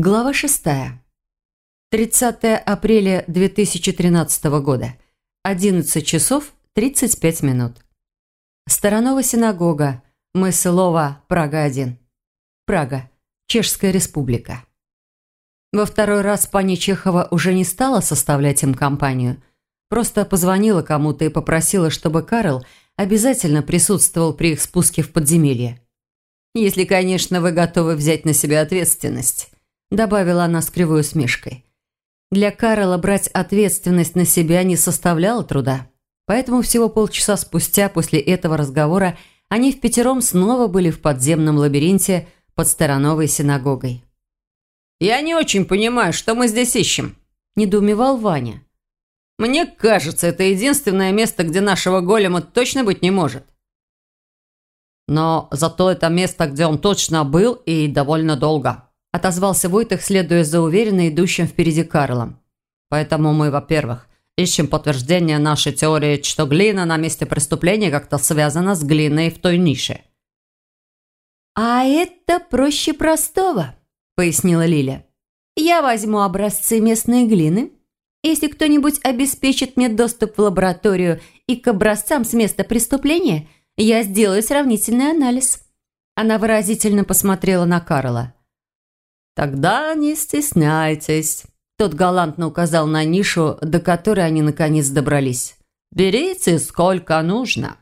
Глава 6. 30 апреля 2013 года. 11 часов 35 минут. Сторонова синагога. Мыслова, Прага-1. Прага. Чешская республика. Во второй раз пани Чехова уже не стала составлять им компанию. Просто позвонила кому-то и попросила, чтобы Карл обязательно присутствовал при их спуске в подземелье. Если, конечно, вы готовы взять на себя ответственность добавила она с кривой усмешкой. Для Карла брать ответственность на себя не составляло труда. Поэтому всего полчаса спустя после этого разговора они в пятером снова были в подземном лабиринте под Старановой синагогой. «Я не очень понимаю, что мы здесь ищем», – недоумевал Ваня. «Мне кажется, это единственное место, где нашего голема точно быть не может». «Но зато это место, где он точно был и довольно долго», – отозвался Войтых, следуя за уверенно идущим впереди Карлом. «Поэтому мы, во-первых, ищем подтверждение нашей теории, что глина на месте преступления как-то связана с глиной в той нише». «А это проще простого», – пояснила Лиля. «Я возьму образцы местной глины. Если кто-нибудь обеспечит мне доступ в лабораторию и к образцам с места преступления, я сделаю сравнительный анализ». Она выразительно посмотрела на Карла. «Тогда не стесняйтесь», – тот галантно указал на нишу, до которой они наконец добрались. «Берите сколько нужно».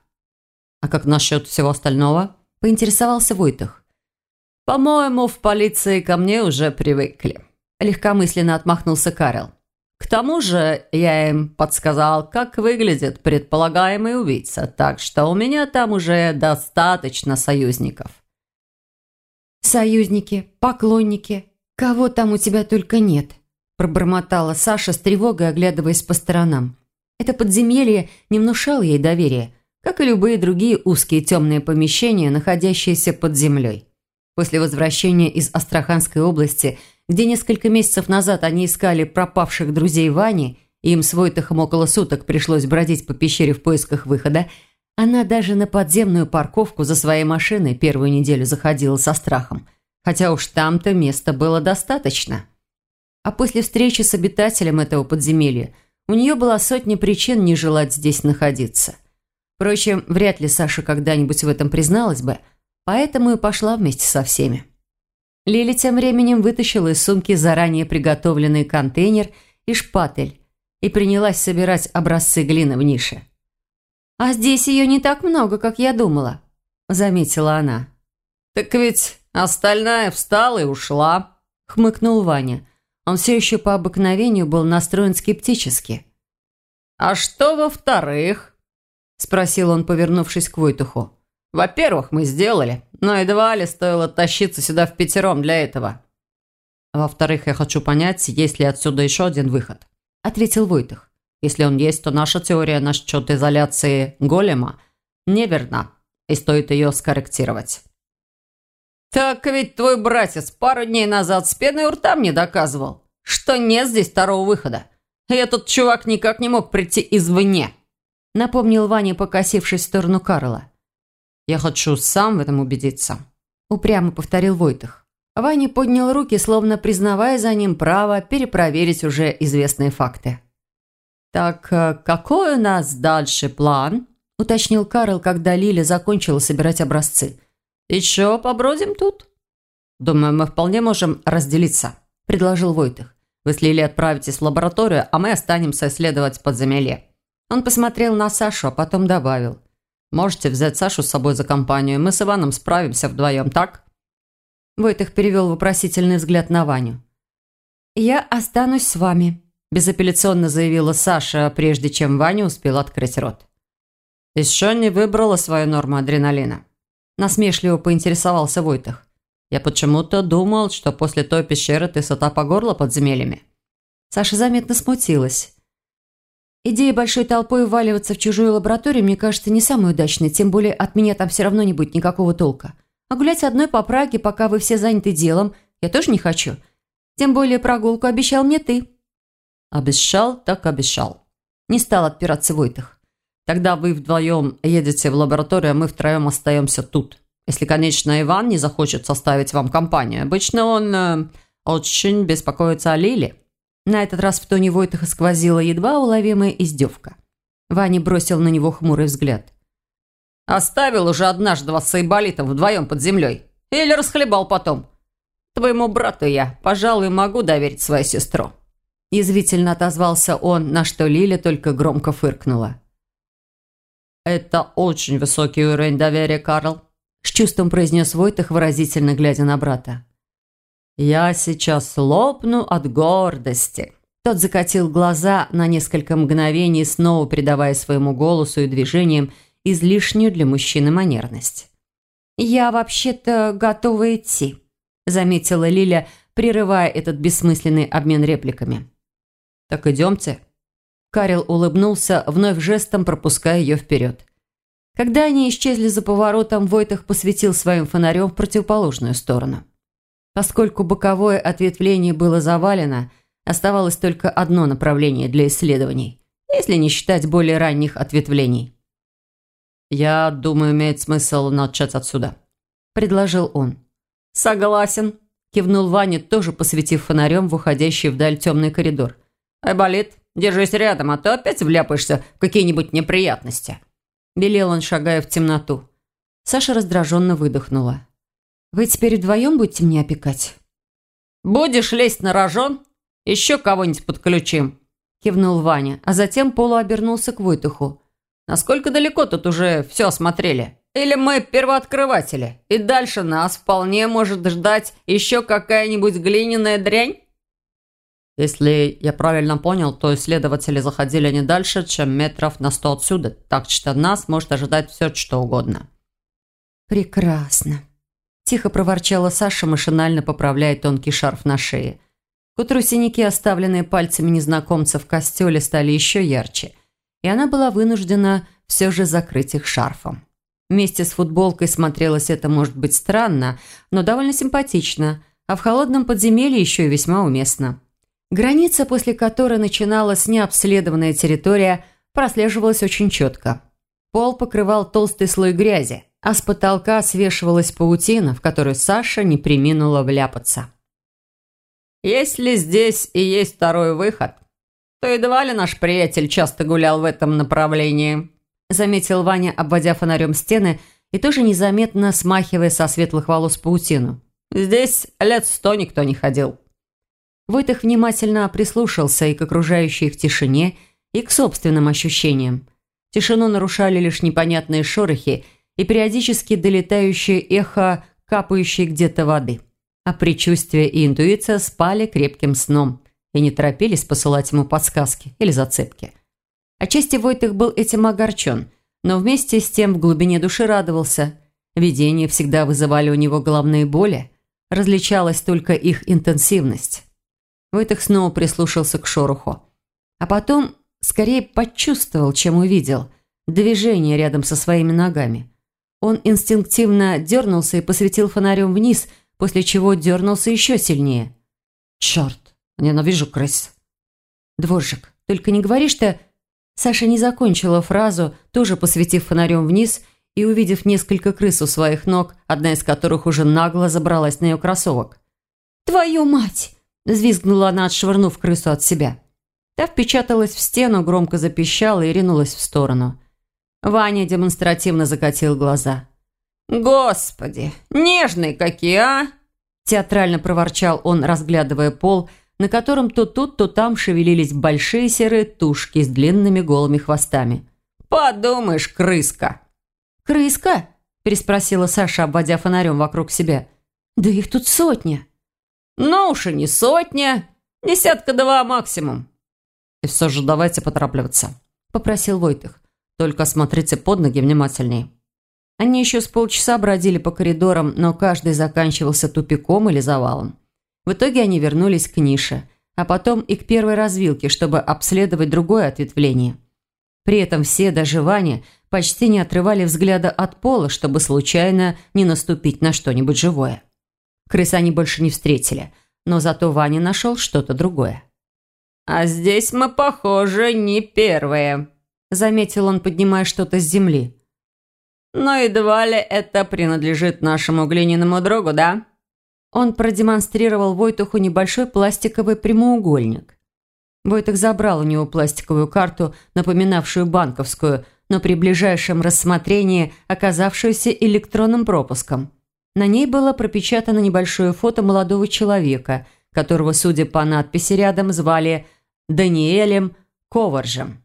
«А как насчет всего остального?» – поинтересовался Войтах. «По-моему, в полиции ко мне уже привыкли», – легкомысленно отмахнулся Карел. «К тому же я им подсказал, как выглядит предполагаемый убийца, так что у меня там уже достаточно союзников». «Союзники, поклонники, кого там у тебя только нет», пробормотала Саша с тревогой, оглядываясь по сторонам. Это подземелье не внушало ей доверия, как и любые другие узкие темные помещения, находящиеся под землей. После возвращения из Астраханской области, где несколько месяцев назад они искали пропавших друзей Вани, и им с Войтахом около суток пришлось бродить по пещере в поисках выхода, она даже на подземную парковку за своей машиной первую неделю заходила со страхом, хотя уж там-то места было достаточно. А после встречи с обитателем этого подземелья у нее была сотня причин не желать здесь находиться. Впрочем, вряд ли Саша когда-нибудь в этом призналась бы, поэтому и пошла вместе со всеми. Лили тем временем вытащила из сумки заранее приготовленный контейнер и шпатель и принялась собирать образцы глины в нише. «А здесь ее не так много, как я думала», – заметила она. «Так ведь остальная встала и ушла», – хмыкнул Ваня. Он все еще по обыкновению был настроен скептически. «А что во-вторых?» – спросил он, повернувшись к Войтуху. «Во-первых, мы сделали, но едва ли стоило тащиться сюда в пятером для этого». «Во-вторых, я хочу понять, есть ли отсюда еще один выход», – ответил Войтух. Если он есть, то наша теория насчет изоляции голема неверна, и стоит ее скорректировать. «Так ведь твой братец пару дней назад с пеной у рта мне доказывал, что нет здесь второго выхода. И этот чувак никак не мог прийти извне», напомнил Ваня, покосившись в сторону Карла. «Я хочу сам в этом убедиться», упрямо повторил Войтах. Ваня поднял руки, словно признавая за ним право перепроверить уже известные факты. «Так э, какой у нас дальше план?» – уточнил Карл, когда Лиля закончила собирать образцы. «Еще побродим тут?» «Думаю, мы вполне можем разделиться», – предложил Войтых. «Вы с Лилей отправитесь в лабораторию, а мы останемся исследовать подземелье». Он посмотрел на Сашу, а потом добавил. «Можете взять Сашу с собой за компанию, мы с Иваном справимся вдвоем, так?» Войтых перевел вопросительный взгляд на Ваню. «Я останусь с вами», безапелляционно заявила Саша, прежде чем Ваня успел открыть рот. «Еще не выбрала свою норму адреналина?» Насмешливо поинтересовался Войтах. «Я почему-то думал, что после той пещеры ты сота по горло подземельями». Саша заметно смутилась. Идея большой толпой вваливаться в чужую лабораторию, мне кажется, не самой удачной, тем более от меня там все равно не будет никакого толка. А гулять одной по Праге, пока вы все заняты делом, я тоже не хочу. Тем более прогулку обещал мне ты. Обещал, так обещал. Не стал отпираться Войтых. Тогда вы вдвоем едете в лабораторию, а мы втроем остаемся тут. Если, конечно, Иван не захочет составить вам компанию. Обычно он... Э, очень беспокоится о Лиле». На этот раз в тоне Войтаха сквозила едва уловимая издевка. Ваня бросил на него хмурый взгляд. «Оставил уже однажды вас с Айболитом вдвоем под землей. Или расхлебал потом. Твоему брату я, пожалуй, могу доверить свою сестру». Язвительно отозвался он, на что Лиля только громко фыркнула. «Это очень высокий уровень доверия, Карл», с чувством произнес Войтах, выразительно глядя на брата. «Я сейчас лопну от гордости». Тот закатил глаза на несколько мгновений, снова придавая своему голосу и движениям излишнюю для мужчины манерность. «Я вообще-то готова идти», – заметила Лиля, прерывая этот бессмысленный обмен репликами. «Так идемте». Карел улыбнулся, вновь жестом пропуская ее вперед. Когда они исчезли за поворотом, Войтах посветил своим фонарем в противоположную сторону. Поскольку боковое ответвление было завалено, оставалось только одно направление для исследований, если не считать более ранних ответвлений. «Я думаю, имеет смысл начать отсюда», – предложил он. «Согласен», – кивнул Ваня, тоже посветив фонарем в уходящий вдаль темный коридор. «Айболит, держись рядом, а то опять вляпаешься в какие-нибудь неприятности». Белел он, шагая в темноту. Саша раздраженно выдохнула. «Вы теперь вдвоем будете меня опекать?» «Будешь лезть на рожон? Еще кого-нибудь подключим», – кивнул Ваня, а затем полуобернулся к Войтуху. Насколько далеко тут уже все осмотрели? Или мы первооткрыватели, и дальше нас вполне может ждать еще какая-нибудь глиняная дрянь? Если я правильно понял, то исследователи заходили не дальше, чем метров на сто отсюда, так что нас может ожидать все, что угодно. «Прекрасно», – тихо проворчала Саша, машинально поправляя тонкий шарф на шее. К утру синяки, оставленные пальцами незнакомца в костеле, стали еще ярче – и она была вынуждена все же закрыть их шарфом. Вместе с футболкой смотрелось это, может быть, странно, но довольно симпатично, а в холодном подземелье еще и весьма уместно. Граница, после которой начиналась необследованная территория, прослеживалась очень четко. Пол покрывал толстый слой грязи, а с потолка свешивалась паутина, в которую Саша не приминула вляпаться. «Если здесь и есть второй выход, то едва ли наш приятель часто гулял в этом направлении», заметил Ваня, обводя фонарем стены и тоже незаметно смахивая со светлых волос паутину. «Здесь лет сто никто не ходил». Войтых внимательно прислушался и к окружающей их тишине, и к собственным ощущениям. Тишину нарушали лишь непонятные шорохи и периодически долетающее эхо капающей где-то воды. А предчувствие и интуиция спали крепким сном и не торопились посылать ему подсказки или зацепки. Отчасти Войтых был этим огорчен, но вместе с тем в глубине души радовался. Видения всегда вызывали у него головные боли, различалась только их интенсивность. Войтых снова прислушался к шороху. А потом скорее почувствовал, чем увидел, движение рядом со своими ногами. Он инстинктивно дернулся и посветил фонарем вниз, после чего дернулся еще сильнее. «Черт! Ненавижу крыс. Дворжик, только не говори, что... Саша не закончила фразу, тоже посветив фонарем вниз и увидев несколько крыс у своих ног, одна из которых уже нагло забралась на ее кроссовок. «Твою мать!» – взвизгнула она, отшвырнув крысу от себя. Та впечаталась в стену, громко запищала и ринулась в сторону. Ваня демонстративно закатил глаза. «Господи, нежные какие, а!» Театрально проворчал он, разглядывая пол – на котором то тут, то там шевелились большие серые тушки с длинными голыми хвостами. «Подумаешь, крыска!» «Крыска?» – переспросила Саша, обводя фонарем вокруг себя. «Да их тут сотня!» «Ну уж и не сотня, десятка-два максимум!» «И все же давайте поторапливаться», – попросил Войтых. «Только смотрите под ноги внимательнее». Они еще с полчаса бродили по коридорам, но каждый заканчивался тупиком или завалом. В итоге они вернулись к нише, а потом и к первой развилке, чтобы обследовать другое ответвление. При этом все, даже Ваня, почти не отрывали взгляда от пола, чтобы случайно не наступить на что-нибудь живое. Крыс они больше не встретили, но зато Ваня нашел что-то другое. «А здесь мы, похоже, не первые», – заметил он, поднимая что-то с земли. «Но едва ли это принадлежит нашему глиняному другу, да?» Он продемонстрировал Войтуху небольшой пластиковый прямоугольник. Войтух забрал у него пластиковую карту, напоминавшую банковскую, но при ближайшем рассмотрении оказавшуюся электронным пропуском. На ней было пропечатано небольшое фото молодого человека, которого, судя по надписи рядом, звали Даниэлем Коваржем.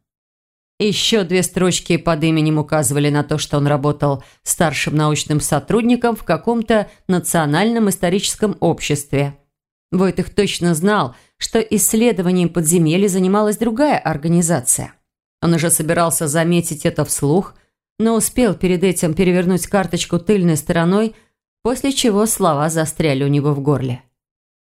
Еще две строчки под именем указывали на то, что он работал старшим научным сотрудником в каком-то национальном историческом обществе. Войтых точно знал, что исследованием подземелья занималась другая организация. Он уже собирался заметить это вслух, но успел перед этим перевернуть карточку тыльной стороной, после чего слова застряли у него в горле.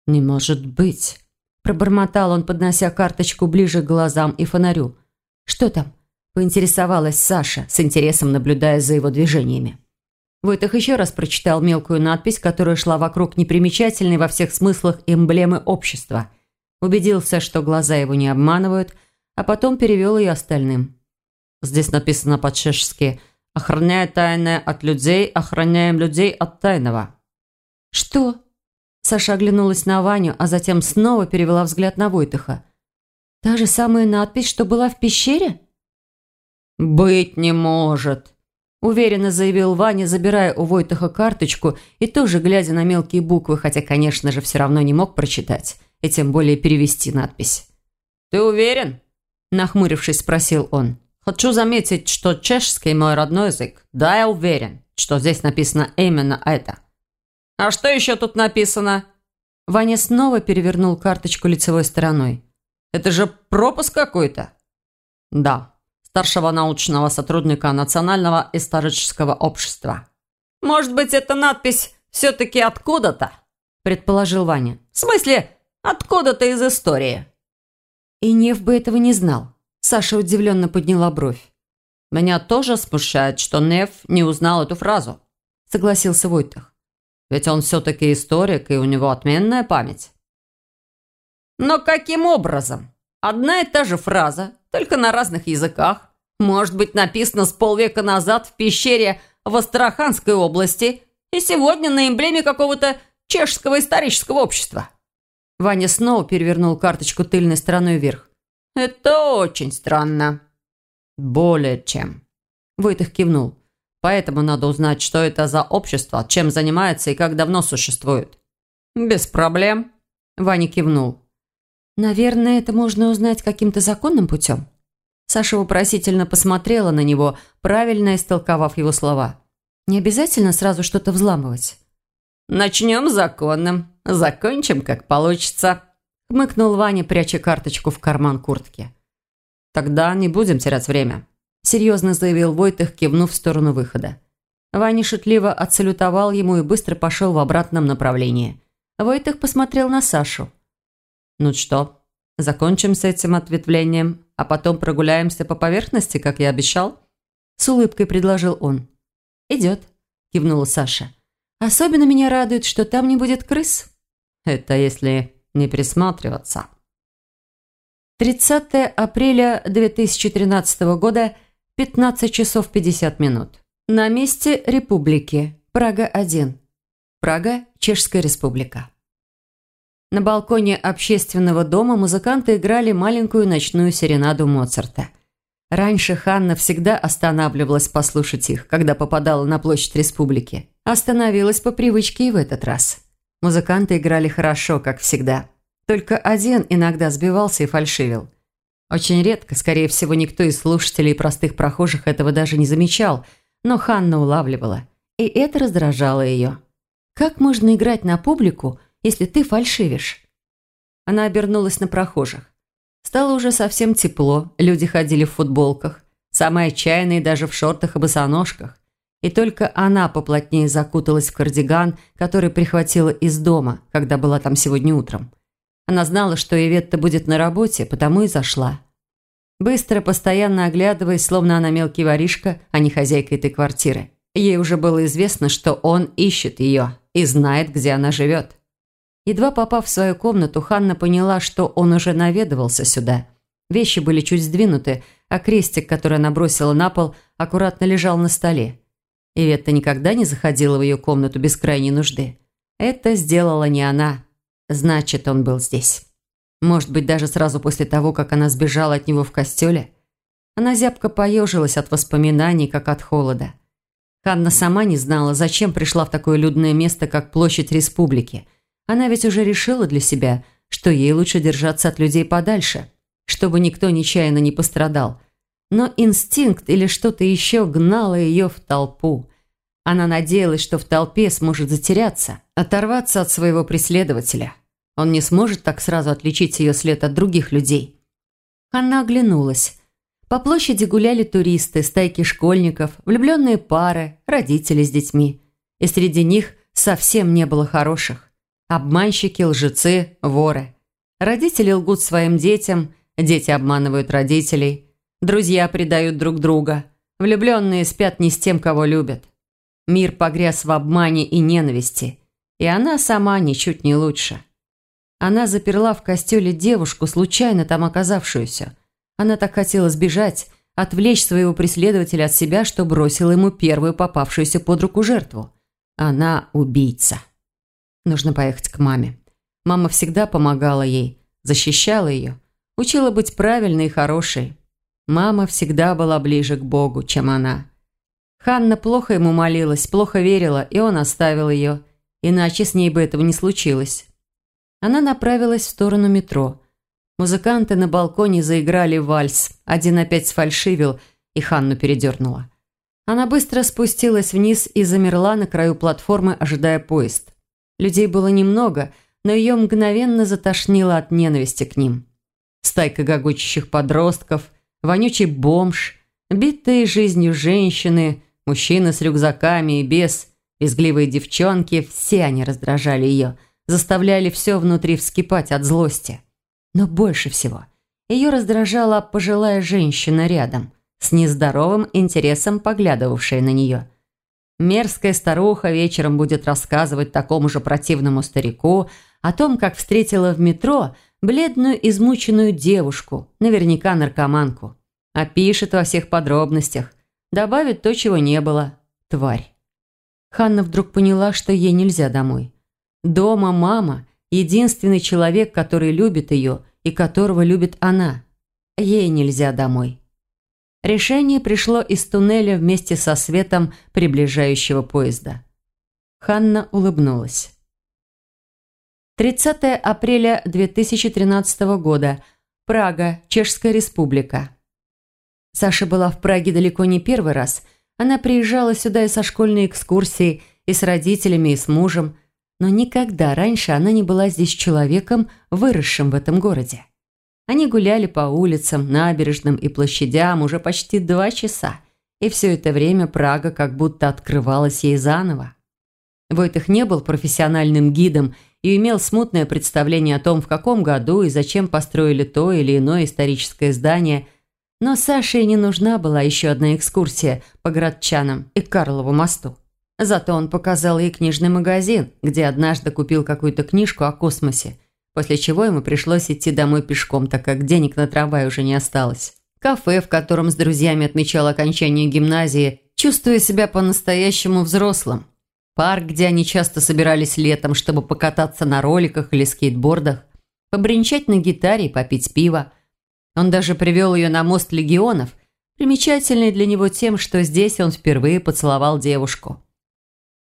«Не может быть!» – пробормотал он, поднося карточку ближе к глазам и фонарю. «Что там?» Поинтересовалась Саша, с интересом наблюдая за его движениями. Войтах еще раз прочитал мелкую надпись, которая шла вокруг непримечательной во всех смыслах эмблемы общества. Убедился, что глаза его не обманывают, а потом перевел ее остальным. Здесь написано по-чешски «Охраняя тайное от людей, охраняем людей от тайного». «Что?» Саша оглянулась на Ваню, а затем снова перевела взгляд на Войтаха. «Та же самая надпись, что была в пещере?» «Быть не может», – уверенно заявил Ваня, забирая у Войтаха карточку и тоже глядя на мелкие буквы, хотя, конечно же, все равно не мог прочитать и тем более перевести надпись. «Ты уверен?» – нахмурившись, спросил он. «Хочу заметить, что чешский мой родной язык. Да, я уверен, что здесь написано именно это». «А что еще тут написано?» Ваня снова перевернул карточку лицевой стороной. «Это же пропуск какой-то?» «Да», старшего научного сотрудника Национального исторического общества. «Может быть, эта надпись все-таки откуда-то?» – предположил Ваня. «В смысле, откуда-то из истории?» И Нев бы этого не знал. Саша удивленно подняла бровь. «Меня тоже смущает, что Нев не узнал эту фразу», – согласился Войтах. «Ведь он все-таки историк, и у него отменная память». «Но каким образом? Одна и та же фраза, только на разных языках. Может быть, написано с полвека назад в пещере в Астраханской области и сегодня на эмблеме какого-то чешского исторического общества. Ваня снова перевернул карточку тыльной стороной вверх. «Это очень странно». «Более чем». Войтых кивнул. «Поэтому надо узнать, что это за общество, чем занимается и как давно существует». «Без проблем». Ваня кивнул. «Наверное, это можно узнать каким-то законным путем?» Саша вопросительно посмотрела на него, правильно истолковав его слова. «Не обязательно сразу что-то взламывать». «Начнем законным, закончим, как получится», – хмыкнул Ваня, пряча карточку в карман куртки. «Тогда не будем терять время», – серьезно заявил Войтых, кивнув в сторону выхода. Ваня шутливо отсалютовал ему и быстро пошел в обратном направлении. Войтых посмотрел на Сашу. «Ну что, закончим с этим ответвлением, а потом прогуляемся по поверхности, как я обещал?» С улыбкой предложил он. «Идет», – кивнула Саша. «Особенно меня радует, что там не будет крыс». «Это если не присматриваться». 30 апреля 2013 года, 15 часов 50 минут. На месте республики. Прага-1. Прага, Чешская республика. На балконе общественного дома музыканты играли маленькую ночную серенаду Моцарта. Раньше Ханна всегда останавливалась послушать их, когда попадала на площадь республики. Остановилась по привычке и в этот раз. Музыканты играли хорошо, как всегда. Только один иногда сбивался и фальшивил. Очень редко, скорее всего, никто из слушателей и простых прохожих этого даже не замечал, но Ханна улавливала. И это раздражало ее. Как можно играть на публику, если ты фальшивишь?» Она обернулась на прохожих. Стало уже совсем тепло, люди ходили в футболках, самые отчаянные даже в шортах и босоножках. И только она поплотнее закуталась в кардиган, который прихватила из дома, когда была там сегодня утром. Она знала, что Иветта будет на работе, потому и зашла. Быстро, постоянно оглядываясь, словно она мелкий воришка, а не хозяйка этой квартиры. Ей уже было известно, что он ищет ее и знает, где она живет. Едва попав в свою комнату, Ханна поняла, что он уже наведывался сюда. Вещи были чуть сдвинуты, а крестик, который она бросила на пол, аккуратно лежал на столе. Иветта никогда не заходила в ее комнату без крайней нужды. Это сделала не она. Значит, он был здесь. Может быть, даже сразу после того, как она сбежала от него в костеле? Она зябко поежилась от воспоминаний, как от холода. Ханна сама не знала, зачем пришла в такое людное место, как площадь республики. Она ведь уже решила для себя, что ей лучше держаться от людей подальше, чтобы никто нечаянно не пострадал. Но инстинкт или что-то еще гнало ее в толпу. Она надеялась, что в толпе сможет затеряться, оторваться от своего преследователя. Он не сможет так сразу отличить ее след от других людей. Она оглянулась. По площади гуляли туристы, стайки школьников, влюбленные пары, родители с детьми. И среди них совсем не было хороших. Обманщики, лжецы, воры. Родители лгут своим детям, дети обманывают родителей. Друзья предают друг друга. Влюбленные спят не с тем, кого любят. Мир погряз в обмане и ненависти. И она сама ничуть не лучше. Она заперла в костеле девушку, случайно там оказавшуюся – она так хотела сбежать, отвлечь своего преследователя от себя, что бросила ему первую попавшуюся под руку жертву. Она убийца. Нужно поехать к маме. Мама всегда помогала ей, защищала ее, учила быть правильной и хорошей. Мама всегда была ближе к Богу, чем она. Ханна плохо ему молилась, плохо верила, и он оставил ее. Иначе с ней бы этого не случилось. Она направилась в сторону метро – Музыканты на балконе заиграли вальс. Один опять сфальшивил, и Ханну передернула. Она быстро спустилась вниз и замерла на краю платформы, ожидая поезд. Людей было немного, но ее мгновенно затошнило от ненависти к ним. Стайка гогочущих подростков, вонючий бомж, битые жизнью женщины, мужчины с рюкзаками и без, визгливые девчонки – все они раздражали ее, заставляли все внутри вскипать от злости. Но больше всего ее раздражала пожилая женщина рядом, с нездоровым интересом поглядывавшая на нее. Мерзкая старуха вечером будет рассказывать такому же противному старику о том, как встретила в метро бледную измученную девушку, наверняка наркоманку. Опишет во всех подробностях, добавит то, чего не было. Тварь. Ханна вдруг поняла, что ей нельзя домой. Дома мама единственный человек, который любит ее и которого любит она. Ей нельзя домой. Решение пришло из туннеля вместе со светом приближающего поезда. Ханна улыбнулась. 30 апреля 2013 года. Прага, Чешская республика. Саша была в Праге далеко не первый раз. Она приезжала сюда и со школьной экскурсией, и с родителями, и с мужем – но никогда раньше она не была здесь человеком, выросшим в этом городе. Они гуляли по улицам, набережным и площадям уже почти два часа, и все это время Прага как будто открывалась ей заново. Войтых не был профессиональным гидом и имел смутное представление о том, в каком году и зачем построили то или иное историческое здание, но Саше не нужна была еще одна экскурсия по городчанам и Карлову мосту. Зато он показал ей книжный магазин, где однажды купил какую-то книжку о космосе, после чего ему пришлось идти домой пешком, так как денег на трамвай уже не осталось. Кафе, в котором с друзьями отмечал окончание гимназии, чувствуя себя по-настоящему взрослым. Парк, где они часто собирались летом, чтобы покататься на роликах или скейтбордах, побренчать на гитаре и попить пиво. Он даже привел ее на мост легионов, примечательный для него тем, что здесь он впервые поцеловал девушку.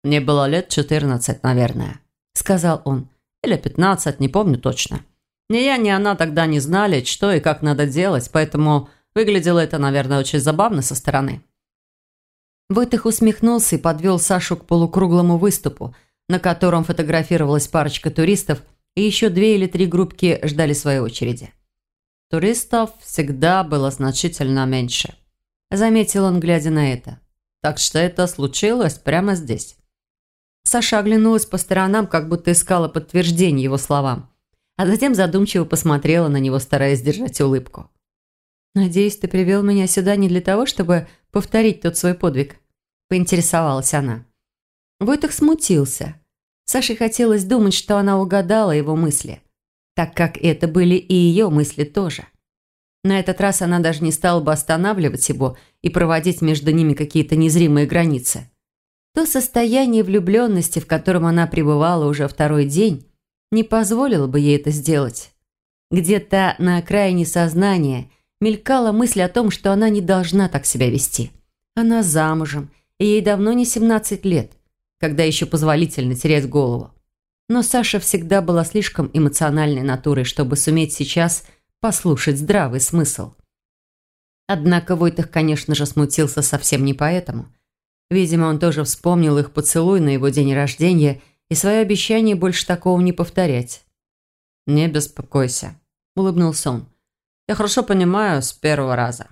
«Мне было лет четырнадцать, наверное», – сказал он. «Или пятнадцать, не помню точно. Ни я, ни она тогда не знали, что и как надо делать, поэтому выглядело это, наверное, очень забавно со стороны». Войтых усмехнулся и подвел Сашу к полукруглому выступу, на котором фотографировалась парочка туристов, и еще две или три группки ждали своей очереди. Туристов всегда было значительно меньше. Заметил он, глядя на это. Так что это случилось прямо здесь. Саша оглянулась по сторонам, как будто искала подтверждение его словам, а затем задумчиво посмотрела на него, стараясь сдержать улыбку. «Надеюсь, ты привел меня сюда не для того, чтобы повторить тот свой подвиг», – поинтересовалась она. Войтах смутился. Саше хотелось думать, что она угадала его мысли, так как это были и ее мысли тоже. На этот раз она даже не стала бы останавливать его и проводить между ними какие-то незримые границы. То состояние влюбленности, в котором она пребывала уже второй день, не позволило бы ей это сделать. Где-то на окраине сознания мелькала мысль о том, что она не должна так себя вести. Она замужем, и ей давно не 17 лет, когда еще позволительно терять голову. Но Саша всегда была слишком эмоциональной натурой, чтобы суметь сейчас послушать здравый смысл. Однако Войтах, конечно же, смутился совсем не поэтому. Видимо, он тоже вспомнил их поцелуй на его день рождения и свое обещание больше такого не повторять. «Не беспокойся», – улыбнулся он. «Я хорошо понимаю с первого раза».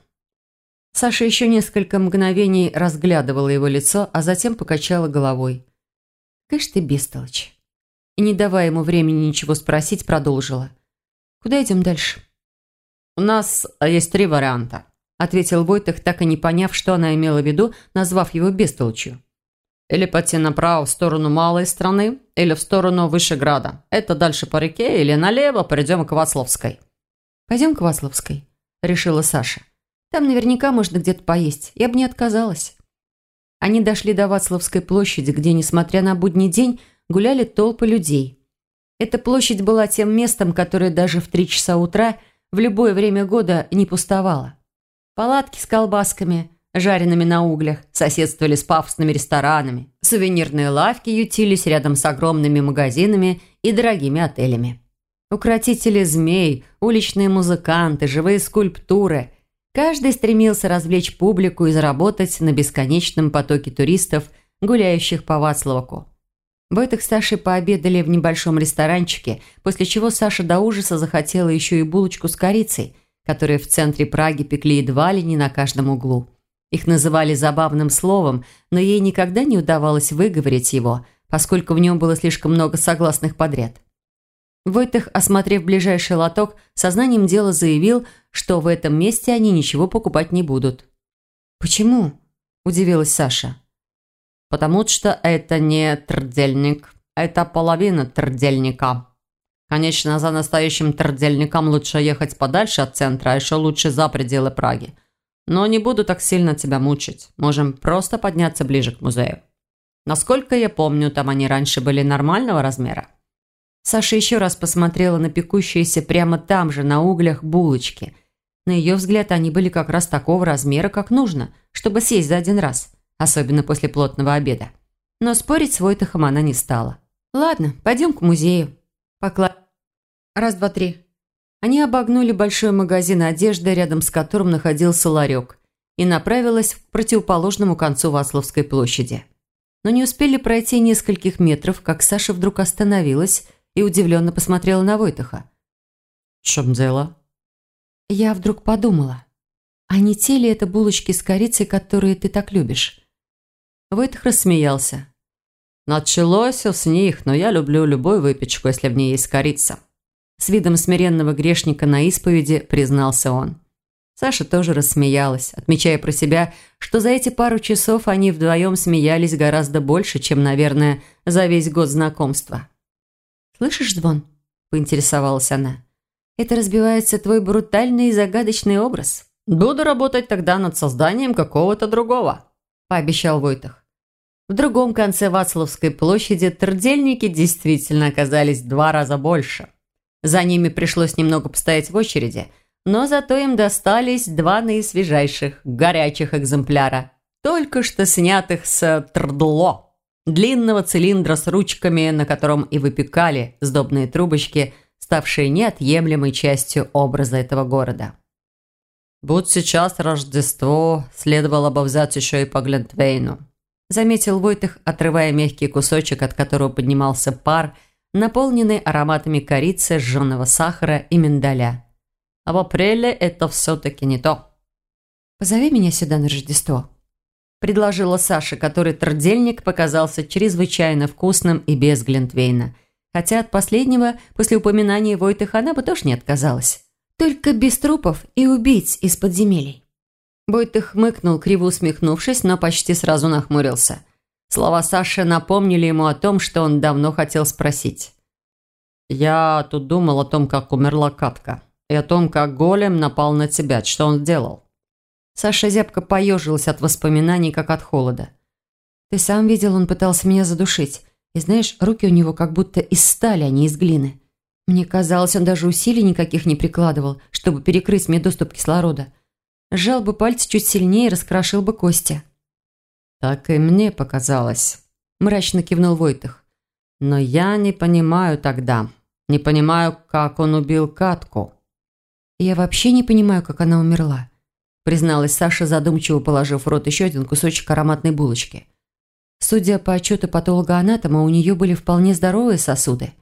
Саша еще несколько мгновений разглядывала его лицо, а затем покачала головой. «Кэш ты бестолочь». И, не давая ему времени ничего спросить, продолжила. «Куда идем дальше?» «У нас есть три варианта», – ответил Войтах, так и не поняв, что она имела в виду, назвав его бестолочью. «Или пойти направо в сторону малой страны, или в сторону Вышеграда. Это дальше по реке, или налево придем к Васловской». «Пойдем к Васловской», – решила Саша. Там наверняка можно где-то поесть. Я бы не отказалась. Они дошли до Вацлавской площади, где, несмотря на будний день, гуляли толпы людей. Эта площадь была тем местом, которое даже в три часа утра в любое время года не пустовало. Палатки с колбасками, жареными на углях, соседствовали с пафосными ресторанами. Сувенирные лавки ютились рядом с огромными магазинами и дорогими отелями. Укротители змей, уличные музыканты, живые скульптуры – Каждый стремился развлечь публику и заработать на бесконечном потоке туристов, гуляющих по Вацлаваку. Войтых с Сашей пообедали в небольшом ресторанчике, после чего Саша до ужаса захотела еще и булочку с корицей, которую в центре Праги пекли едва ли не на каждом углу. Их называли забавным словом, но ей никогда не удавалось выговорить его, поскольку в нем было слишком много согласных подряд. Войтых, осмотрев ближайший лоток, сознанием дела заявил, что в этом месте они ничего покупать не будут. «Почему?» – удивилась Саша. «Потому что это не трдельник, это половина трдельника. Конечно, за настоящим трдельником лучше ехать подальше от центра, а еще лучше за пределы Праги. Но не буду так сильно тебя мучить. Можем просто подняться ближе к музею. Насколько я помню, там они раньше были нормального размера». Саша еще раз посмотрела на пекущиеся прямо там же, на углях, булочки. На ее взгляд, они были как раз такого размера, как нужно, чтобы съесть за один раз, особенно после плотного обеда. Но спорить с Войтахом она не стала. «Ладно, пойдем к музею». Покла... Раз, два, три. Они обогнули большой магазин одежды, рядом с которым находился ларек, и направилась к противоположному концу Васловской площади. Но не успели пройти нескольких метров, как Саша вдруг остановилась и удивленно посмотрела на Войтаха. «В чем дело?» Я вдруг подумала, а не те ли это булочки с корицей, которые ты так любишь? Войтах рассмеялся. Началось с них, но я люблю любую выпечку, если в ней есть корица. С видом смиренного грешника на исповеди признался он. Саша тоже рассмеялась, отмечая про себя, что за эти пару часов они вдвоем смеялись гораздо больше, чем, наверное, за весь год знакомства. «Слышишь звон?» – поинтересовалась она. «Это разбивается твой брутальный и загадочный образ». «Буду работать тогда над созданием какого-то другого», – пообещал Войтах. В другом конце Вацлавской площади трдельники действительно оказались в два раза больше. За ними пришлось немного постоять в очереди, но зато им достались два наисвежайших, горячих экземпляра, только что снятых с трдло длинного цилиндра с ручками, на котором и выпекали сдобные трубочки, ставшие неотъемлемой частью образа этого города. «Будь сейчас Рождество, следовало бы взять еще и по Глентвейну», заметил Войтых, отрывая мягкий кусочек, от которого поднимался пар, наполненный ароматами корицы, жженого сахара и миндаля. «А в апреле это все-таки не то». «Позови меня сюда на Рождество», предложила Саша, который трдельник показался чрезвычайно вкусным и без Глинтвейна. Хотя от последнего, после упоминания Войтых, она бы тоже не отказалась. Только без трупов и убийц из подземелий. Войтых хмыкнул, криво усмехнувшись, но почти сразу нахмурился. Слова Саши напомнили ему о том, что он давно хотел спросить. «Я тут думал о том, как умерла Катка, и о том, как голем напал на тебя. Что он сделал?» Саша зябко поежилась от воспоминаний, как от холода. Ты сам видел, он пытался меня задушить. И знаешь, руки у него как будто из стали, а не из глины. Мне казалось, он даже усилий никаких не прикладывал, чтобы перекрыть мне доступ кислорода. Сжал бы пальцы чуть сильнее и раскрошил бы кости. «Так и мне показалось», – мрачно кивнул Войтых. «Но я не понимаю тогда. Не понимаю, как он убил Катку». «Я вообще не понимаю, как она умерла», – призналась Саша, задумчиво положив в рот еще один кусочек ароматной булочки. Судя по отчету патолога-анатома, у нее были вполне здоровые сосуды.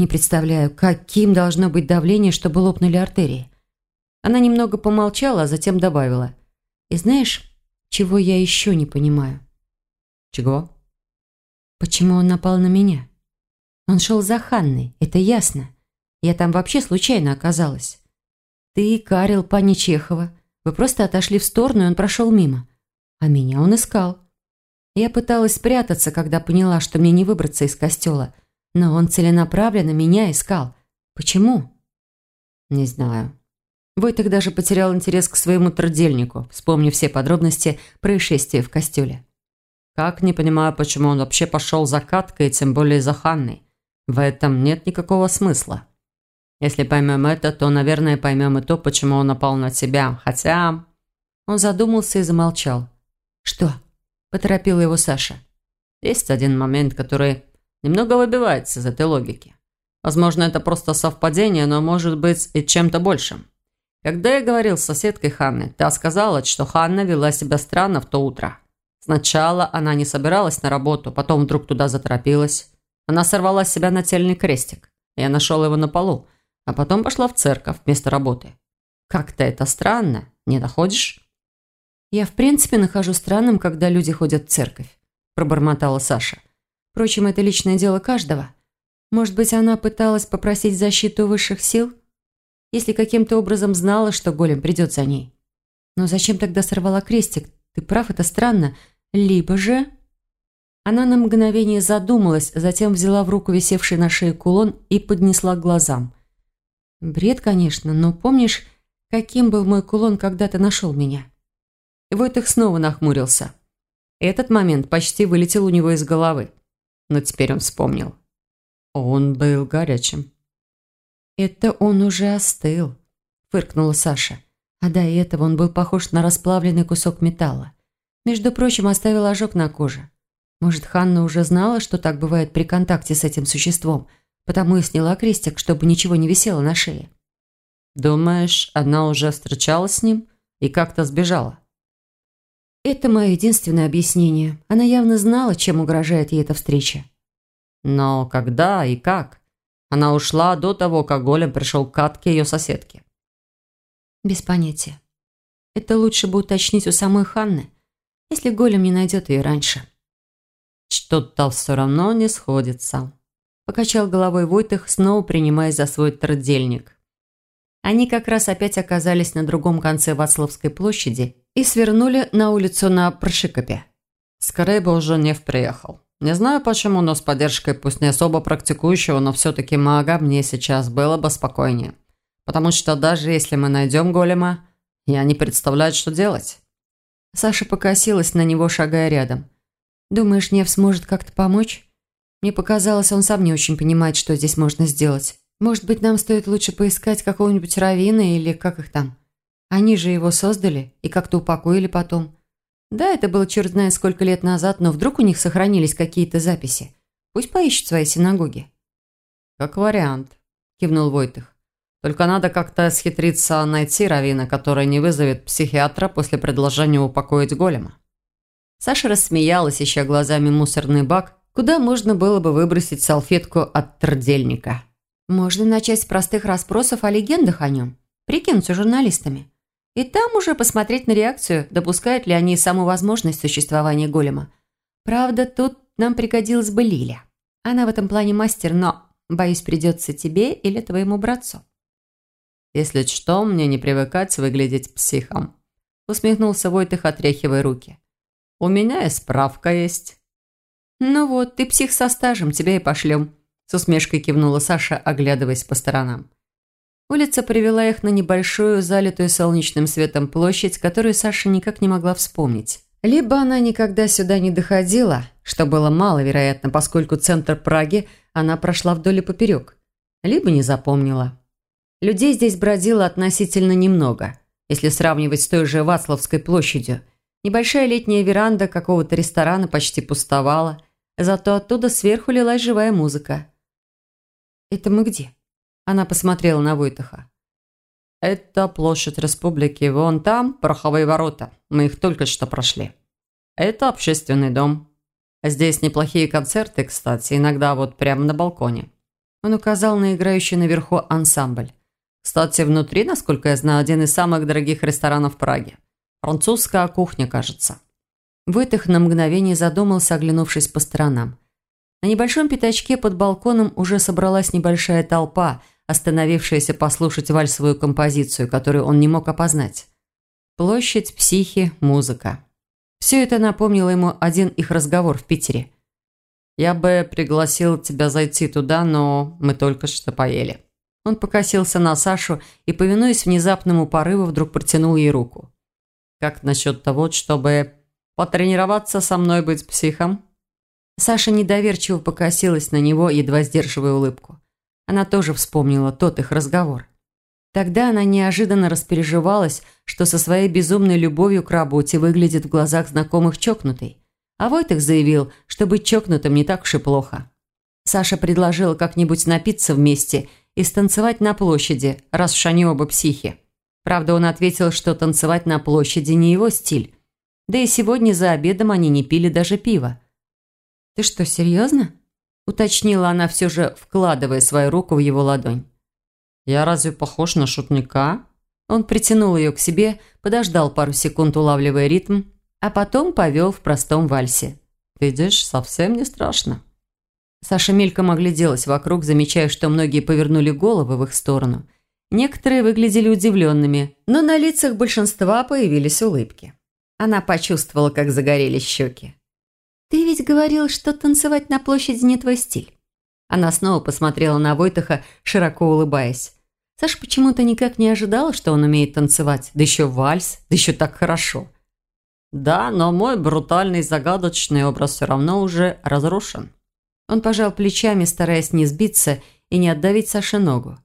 Не представляю, каким должно быть давление, чтобы лопнули артерии. Она немного помолчала, а затем добавила. «И знаешь, чего я еще не понимаю?» «Чего?» «Почему он напал на меня?» «Он шел за Ханной, это ясно. Я там вообще случайно оказалась. Ты, Карел, пани Чехова, вы просто отошли в сторону, и он прошел мимо. А меня он искал. Я пыталась спрятаться, когда поняла, что мне не выбраться из костела, но он целенаправленно меня искал. Почему? Не знаю. Войтых даже потерял интерес к своему трудельнику, вспомнив все подробности происшествия в костеле. Как не понимаю, почему он вообще пошел за Каткой, и тем более за Ханной. В этом нет никакого смысла. Если поймем это, то, наверное, поймем и то, почему он напал на тебя. Хотя... Он задумался и замолчал. «Что?» – поторопила его Саша. «Есть один момент, который немного выбивается из этой логики. Возможно, это просто совпадение, но может быть и чем-то большим. Когда я говорил с соседкой Ханны, та сказала, что Ханна вела себя странно в то утро. Сначала она не собиралась на работу, потом вдруг туда заторопилась. Она сорвала с себя нательный крестик. Я нашел его на полу, а потом пошла в церковь вместо работы. Как-то это странно, не находишь? «Я в принципе нахожу странным, когда люди ходят в церковь», – пробормотала Саша. Впрочем, это личное дело каждого. Может быть, она пыталась попросить защиту высших сил? Если каким-то образом знала, что голем придет за ней. Но зачем тогда сорвала крестик? Ты прав, это странно. Либо же... Она на мгновение задумалась, затем взяла в руку висевший на шее кулон и поднесла к глазам. Бред, конечно, но помнишь, каким был мой кулон, когда ты нашел меня? И вот их снова нахмурился. Этот момент почти вылетел у него из головы но теперь он вспомнил. Он был горячим. «Это он уже остыл», – фыркнула Саша. А до этого он был похож на расплавленный кусок металла. Между прочим, оставил ожог на коже. Может, Ханна уже знала, что так бывает при контакте с этим существом, потому и сняла крестик, чтобы ничего не висело на шее. «Думаешь, она уже встречалась с ним и как-то сбежала?» Это мое единственное объяснение. Она явно знала, чем угрожает ей эта встреча. Но когда и как? Она ушла до того, как Голем пришел к катке ее соседки. Без понятия. Это лучше бы уточнить у самой Ханны, если Голем не найдет ее раньше. Что-то все равно не сходится. Покачал головой Войтых, снова принимаясь за свой трудельник. Они как раз опять оказались на другом конце Вацлавской площади и свернули на улицу на Прошикопе. Скорее бы уже Нев приехал. Не знаю почему, но с поддержкой пусть не особо практикующего, но все-таки мага мне сейчас было бы спокойнее. Потому что даже если мы найдем голема, я не представляю, что делать. Саша покосилась на него, шагая рядом. «Думаешь, Нев сможет как-то помочь?» Мне показалось, он сам не очень понимает, что здесь можно сделать. Может быть, нам стоит лучше поискать какого-нибудь равина или как их там? Они же его создали и как-то упокоили потом. Да, это было черт знает сколько лет назад, но вдруг у них сохранились какие-то записи. Пусть поищут свои синагоги. «Как вариант», – кивнул Войтых. «Только надо как-то схитриться найти равина, который не вызовет психиатра после предложения упокоить голема». Саша рассмеялась, ища глазами мусорный бак, куда можно было бы выбросить салфетку от трдельника. Можно начать с простых расспросов о легендах о нем, прикинуться журналистами. И там уже посмотреть на реакцию, допускают ли они саму возможность существования голема. Правда, тут нам пригодилась бы Лиля. Она в этом плане мастер, но, боюсь, придется тебе или твоему братцу. «Если что, мне не привыкать выглядеть психом», усмехнулся Войтых, отряхивая руки. «У меня и справка есть». «Ну вот, ты псих со стажем, тебя и пошлем», с усмешкой кивнула Саша, оглядываясь по сторонам. Улица привела их на небольшую, залитую солнечным светом площадь, которую Саша никак не могла вспомнить. Либо она никогда сюда не доходила, что было маловероятно, поскольку центр Праги она прошла вдоль и поперек, либо не запомнила. Людей здесь бродило относительно немного, если сравнивать с той же Вацлавской площадью. Небольшая летняя веранда какого-то ресторана почти пустовала, зато оттуда сверху лилась живая музыка. «Это мы где?» Она посмотрела на Войтаха. «Это площадь республики. Вон там пороховые ворота. Мы их только что прошли. Это общественный дом. Здесь неплохие концерты, кстати, иногда вот прямо на балконе». Он указал на играющий наверху ансамбль. «Кстати, внутри, насколько я знаю, один из самых дорогих ресторанов в Праге. Французская кухня, кажется». Войтых на мгновение задумался, оглянувшись по сторонам. На небольшом пятачке под балконом уже собралась небольшая толпа, остановившаяся послушать вальсовую композицию, которую он не мог опознать. Площадь, психи, музыка. Все это напомнило ему один их разговор в Питере. «Я бы пригласил тебя зайти туда, но мы только что поели». Он покосился на Сашу и, повинуясь внезапному порыву, вдруг протянул ей руку. «Как насчет того, чтобы потренироваться со мной быть психом?» Саша недоверчиво покосилась на него, едва сдерживая улыбку. Она тоже вспомнила тот их разговор. Тогда она неожиданно распереживалась, что со своей безумной любовью к работе выглядит в глазах знакомых чокнутой. А Войтых заявил, что быть чокнутым не так уж и плохо. Саша предложила как-нибудь напиться вместе и станцевать на площади, раз уж они оба психи. Правда, он ответил, что танцевать на площади не его стиль. Да и сегодня за обедом они не пили даже пива. «Ты что, серьезно?» – уточнила она все же, вкладывая свою руку в его ладонь. «Я разве похож на шутника?» Он притянул ее к себе, подождал пару секунд, улавливая ритм, а потом повел в простом вальсе. «Видишь, совсем не страшно». Саша мельком огляделась вокруг, замечая, что многие повернули головы в их сторону. Некоторые выглядели удивленными, но на лицах большинства появились улыбки. Она почувствовала, как загорелись щеки. «Ты ведь говорил, что танцевать на площади не твой стиль». Она снова посмотрела на Войтаха, широко улыбаясь. Саша почему-то никак не ожидала, что он умеет танцевать, да еще вальс, да еще так хорошо. «Да, но мой брутальный загадочный образ все равно уже разрушен». Он пожал плечами, стараясь не сбиться и не отдавить Саше ногу.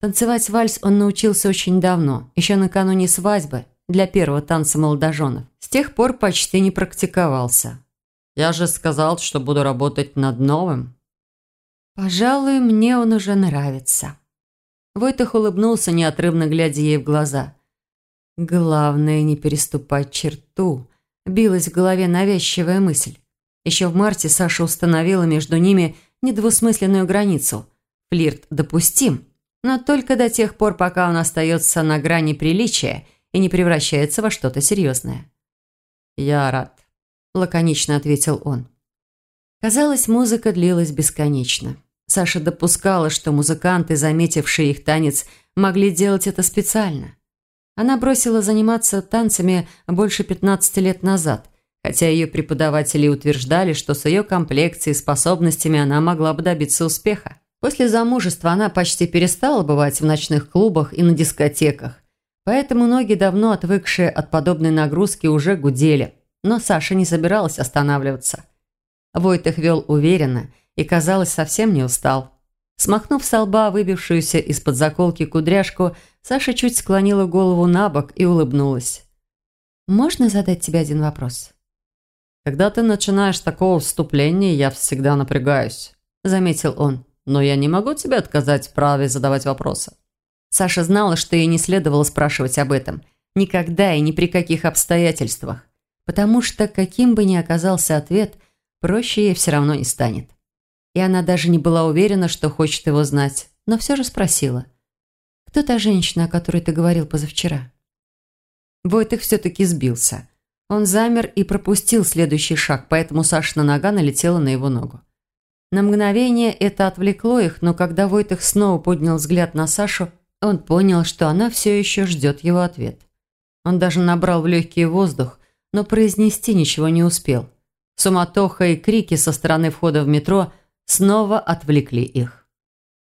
Танцевать вальс он научился очень давно, еще накануне свадьбы, для первого танца молодоженов. С тех пор почти не практиковался. Я же сказал, что буду работать над новым. Пожалуй, мне он уже нравится. Войтых улыбнулся, неотрывно глядя ей в глаза. Главное не переступать черту. Билась в голове навязчивая мысль. Еще в марте Саша установила между ними недвусмысленную границу. Флирт допустим, но только до тех пор, пока он остается на грани приличия и не превращается во что-то серьезное. «Я рад», – лаконично ответил он. Казалось, музыка длилась бесконечно. Саша допускала, что музыканты, заметившие их танец, могли делать это специально. Она бросила заниматься танцами больше 15 лет назад, хотя ее преподаватели утверждали, что с ее комплекцией и способностями она могла бы добиться успеха. После замужества она почти перестала бывать в ночных клубах и на дискотеках, поэтому ноги, давно отвыкшие от подобной нагрузки, уже гудели – но Саша не собиралась останавливаться. Войтых вел уверенно и, казалось, совсем не устал. Смахнув со лба выбившуюся из-под заколки кудряшку, Саша чуть склонила голову на бок и улыбнулась. «Можно задать тебе один вопрос?» «Когда ты начинаешь такого вступления, я всегда напрягаюсь», – заметил он. «Но я не могу тебе отказать в праве задавать вопросы». Саша знала, что ей не следовало спрашивать об этом. Никогда и ни при каких обстоятельствах потому что, каким бы ни оказался ответ, проще ей все равно не станет. И она даже не была уверена, что хочет его знать, но все же спросила. «Кто та женщина, о которой ты говорил позавчера?» Войтых все-таки сбился. Он замер и пропустил следующий шаг, поэтому Сашина нога налетела на его ногу. На мгновение это отвлекло их, но когда Войтых снова поднял взгляд на Сашу, он понял, что она все еще ждет его ответ. Он даже набрал в легкий воздух, но произнести ничего не успел. Суматоха и крики со стороны входа в метро снова отвлекли их.